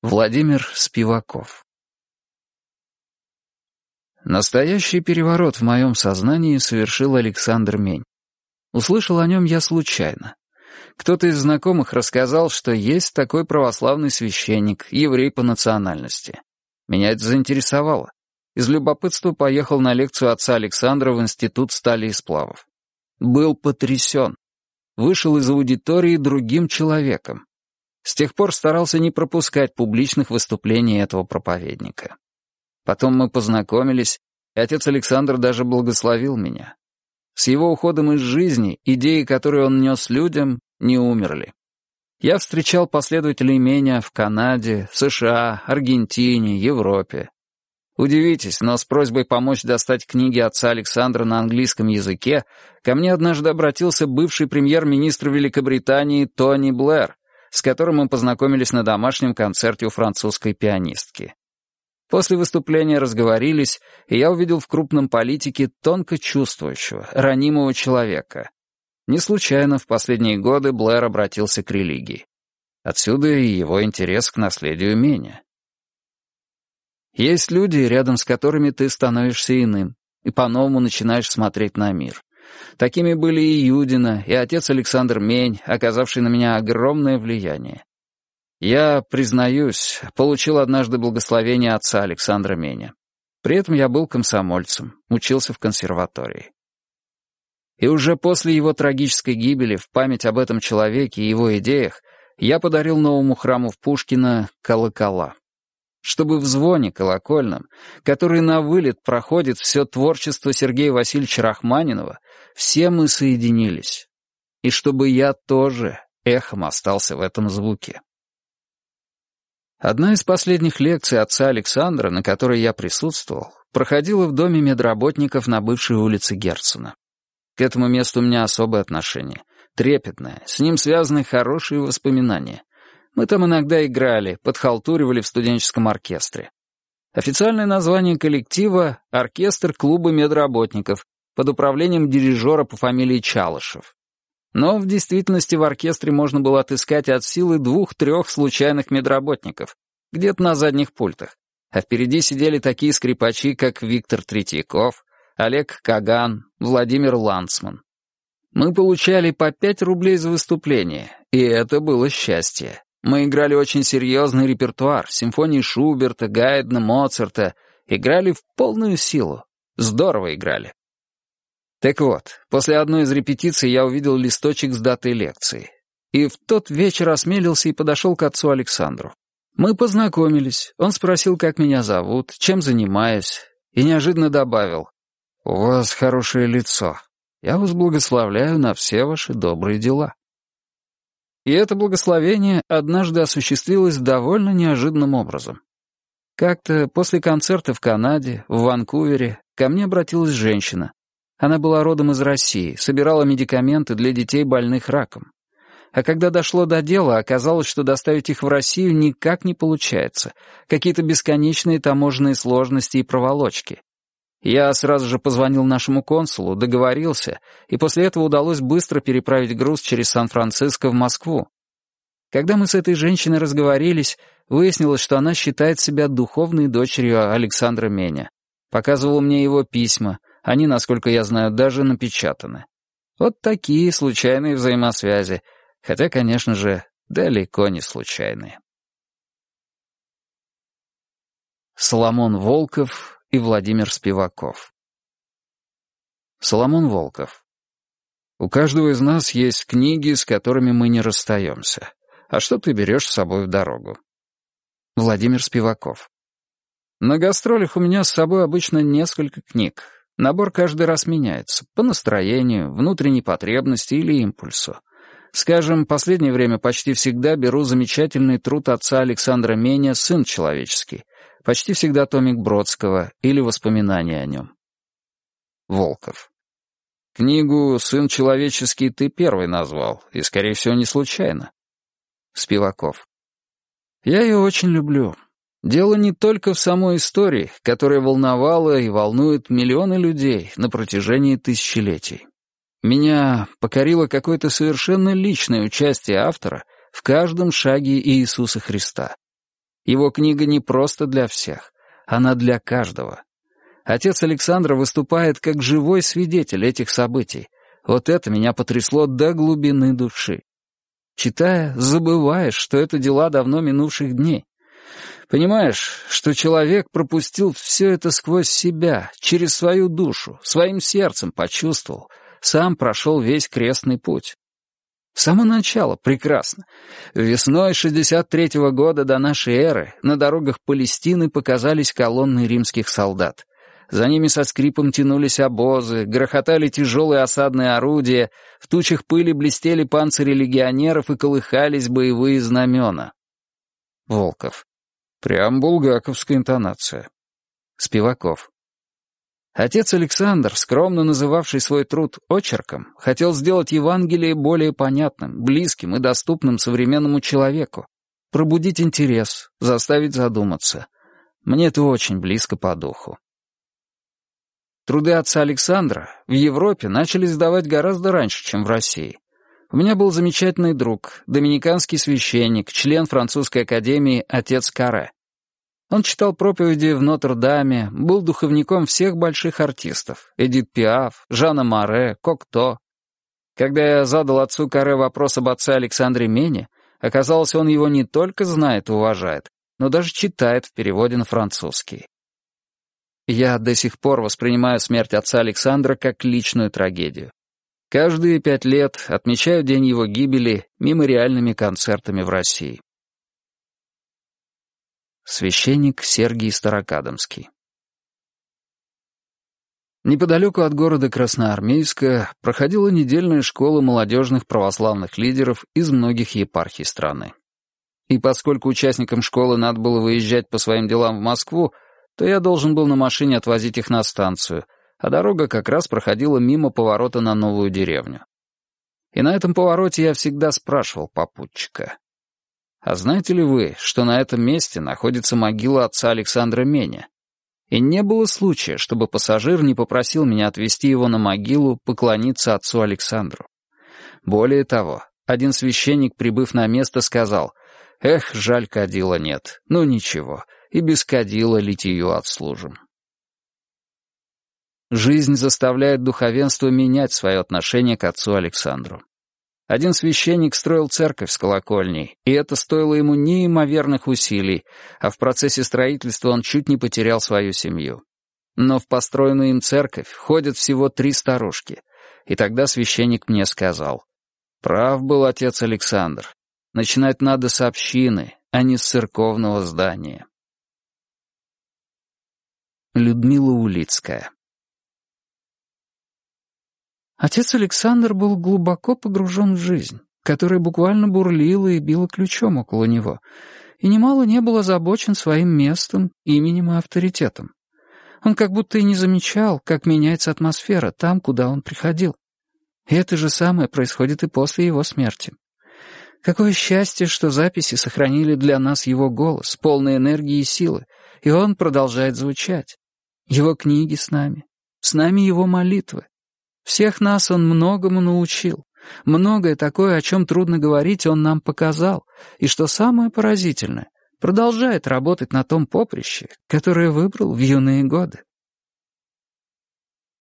Владимир Спиваков Настоящий переворот в моем сознании совершил Александр Мень. Услышал о нем я случайно. Кто-то из знакомых рассказал, что есть такой православный священник, еврей по национальности. Меня это заинтересовало. Из любопытства поехал на лекцию отца Александра в Институт стали и сплавов. Был потрясен. Вышел из аудитории другим человеком. С тех пор старался не пропускать публичных выступлений этого проповедника. Потом мы познакомились, и отец Александр даже благословил меня. С его уходом из жизни идеи, которые он нес людям, не умерли. Я встречал последователей имения в Канаде, США, Аргентине, Европе. Удивитесь, но с просьбой помочь достать книги отца Александра на английском языке ко мне однажды обратился бывший премьер-министр Великобритании Тони Блэр, с которым мы познакомились на домашнем концерте у французской пианистки. После выступления разговорились, и я увидел в крупном политике тонко чувствующего, ранимого человека. Не случайно в последние годы Блэр обратился к религии. Отсюда и его интерес к наследию имения. Есть люди, рядом с которыми ты становишься иным, и по-новому начинаешь смотреть на мир. Такими были и Юдина, и отец Александр Мень, оказавший на меня огромное влияние. Я, признаюсь, получил однажды благословение отца Александра Меня. При этом я был комсомольцем, учился в консерватории. И уже после его трагической гибели в память об этом человеке и его идеях я подарил новому храму в Пушкино колокола. Чтобы в звоне колокольном, который на вылет проходит все творчество Сергея Васильевича Рахманинова, все мы соединились. И чтобы я тоже эхом остался в этом звуке. Одна из последних лекций отца Александра, на которой я присутствовал, проходила в доме медработников на бывшей улице Герцена. К этому месту у меня особое отношение, трепетное, с ним связаны хорошие воспоминания. Мы там иногда играли, подхалтуривали в студенческом оркестре. Официальное название коллектива — «Оркестр клуба медработников» под управлением дирижера по фамилии Чалышев. Но в действительности в оркестре можно было отыскать от силы двух-трех случайных медработников, где-то на задних пультах, а впереди сидели такие скрипачи, как Виктор Третьяков, Олег Каган, Владимир Ланцман. Мы получали по пять рублей за выступление, и это было счастье. Мы играли очень серьезный репертуар, симфонии Шуберта, Гайдна, Моцарта, играли в полную силу. Здорово играли. Так вот, после одной из репетиций я увидел листочек с датой лекции. И в тот вечер осмелился и подошел к отцу Александру. Мы познакомились, он спросил, как меня зовут, чем занимаюсь, и неожиданно добавил, «У вас хорошее лицо. Я вас благословляю на все ваши добрые дела». И это благословение однажды осуществилось довольно неожиданным образом. Как-то после концерта в Канаде, в Ванкувере, ко мне обратилась женщина, она была родом из России, собирала медикаменты для детей, больных раком. А когда дошло до дела, оказалось, что доставить их в Россию никак не получается. Какие-то бесконечные таможенные сложности и проволочки. Я сразу же позвонил нашему консулу, договорился, и после этого удалось быстро переправить груз через Сан-Франциско в Москву. Когда мы с этой женщиной разговорились, выяснилось, что она считает себя духовной дочерью Александра Меня. Показывала мне его письма, они, насколько я знаю, даже напечатаны. Вот такие случайные взаимосвязи, хотя, конечно же, далеко не случайные. Соломон Волков и Владимир Спиваков Соломон Волков У каждого из нас есть книги, с которыми мы не расстаемся. А что ты берешь с собой в дорогу? Владимир Спиваков На гастролях у меня с собой обычно несколько книг, Набор каждый раз меняется, по настроению, внутренней потребности или импульсу. Скажем, последнее время почти всегда беру замечательный труд отца Александра Меня «Сын человеческий», почти всегда томик Бродского или воспоминания о нем. Волков. Книгу «Сын человеческий» ты первый назвал, и, скорее всего, не случайно. Спиваков. Я ее очень люблю. Дело не только в самой истории, которая волновала и волнует миллионы людей на протяжении тысячелетий. Меня покорило какое-то совершенно личное участие автора в каждом шаге Иисуса Христа. Его книга не просто для всех, она для каждого. Отец Александра выступает как живой свидетель этих событий. Вот это меня потрясло до глубины души. Читая, забываешь, что это дела давно минувших дней. Понимаешь, что человек пропустил все это сквозь себя, через свою душу, своим сердцем почувствовал, сам прошел весь крестный путь. С самого начала прекрасно. Весной 63-го года до нашей эры на дорогах Палестины показались колонны римских солдат. За ними со скрипом тянулись обозы, грохотали тяжелые осадные орудия, в тучах пыли блестели панцири легионеров и колыхались боевые знамена. Волков. Прям булгаковская интонация. Спиваков. Отец Александр, скромно называвший свой труд очерком, хотел сделать Евангелие более понятным, близким и доступным современному человеку, пробудить интерес, заставить задуматься. Мне это очень близко по духу. Труды отца Александра в Европе начали сдавать гораздо раньше, чем в России. У меня был замечательный друг, доминиканский священник, член французской академии отец Каре. Он читал проповеди в Нотр-Даме, был духовником всех больших артистов — Эдит Пиаф, Жанна Море, Кокто. Когда я задал отцу Каре вопрос об отце Александре Мене, оказалось, он его не только знает и уважает, но даже читает в переводе на французский. Я до сих пор воспринимаю смерть отца Александра как личную трагедию. Каждые пять лет отмечаю день его гибели мемориальными концертами в России. Священник Сергий Старокадомский. Неподалеку от города Красноармейска проходила недельная школа молодежных православных лидеров из многих епархий страны. И поскольку участникам школы надо было выезжать по своим делам в Москву, то я должен был на машине отвозить их на станцию, а дорога как раз проходила мимо поворота на новую деревню. И на этом повороте я всегда спрашивал попутчика, а знаете ли вы, что на этом месте находится могила отца Александра Меня? И не было случая, чтобы пассажир не попросил меня отвезти его на могилу, поклониться отцу Александру. Более того, один священник, прибыв на место, сказал, «Эх, жаль, кадила нет. Ну ничего, и без кадила литию отслужим». Жизнь заставляет духовенство менять свое отношение к отцу Александру. Один священник строил церковь с колокольней, и это стоило ему неимоверных усилий, а в процессе строительства он чуть не потерял свою семью. Но в построенную им церковь ходят всего три старушки, и тогда священник мне сказал, «Прав был отец Александр. Начинать надо с общины, а не с церковного здания». Людмила Улицкая Отец Александр был глубоко погружен в жизнь, которая буквально бурлила и била ключом около него, и немало не был озабочен своим местом, именем и авторитетом. Он как будто и не замечал, как меняется атмосфера там, куда он приходил. И это же самое происходит и после его смерти. Какое счастье, что записи сохранили для нас его голос, полный энергии и силы, и он продолжает звучать. Его книги с нами, с нами его молитвы. Всех нас он многому научил. Многое такое, о чем трудно говорить, он нам показал. И что самое поразительное, продолжает работать на том поприще, которое выбрал в юные годы.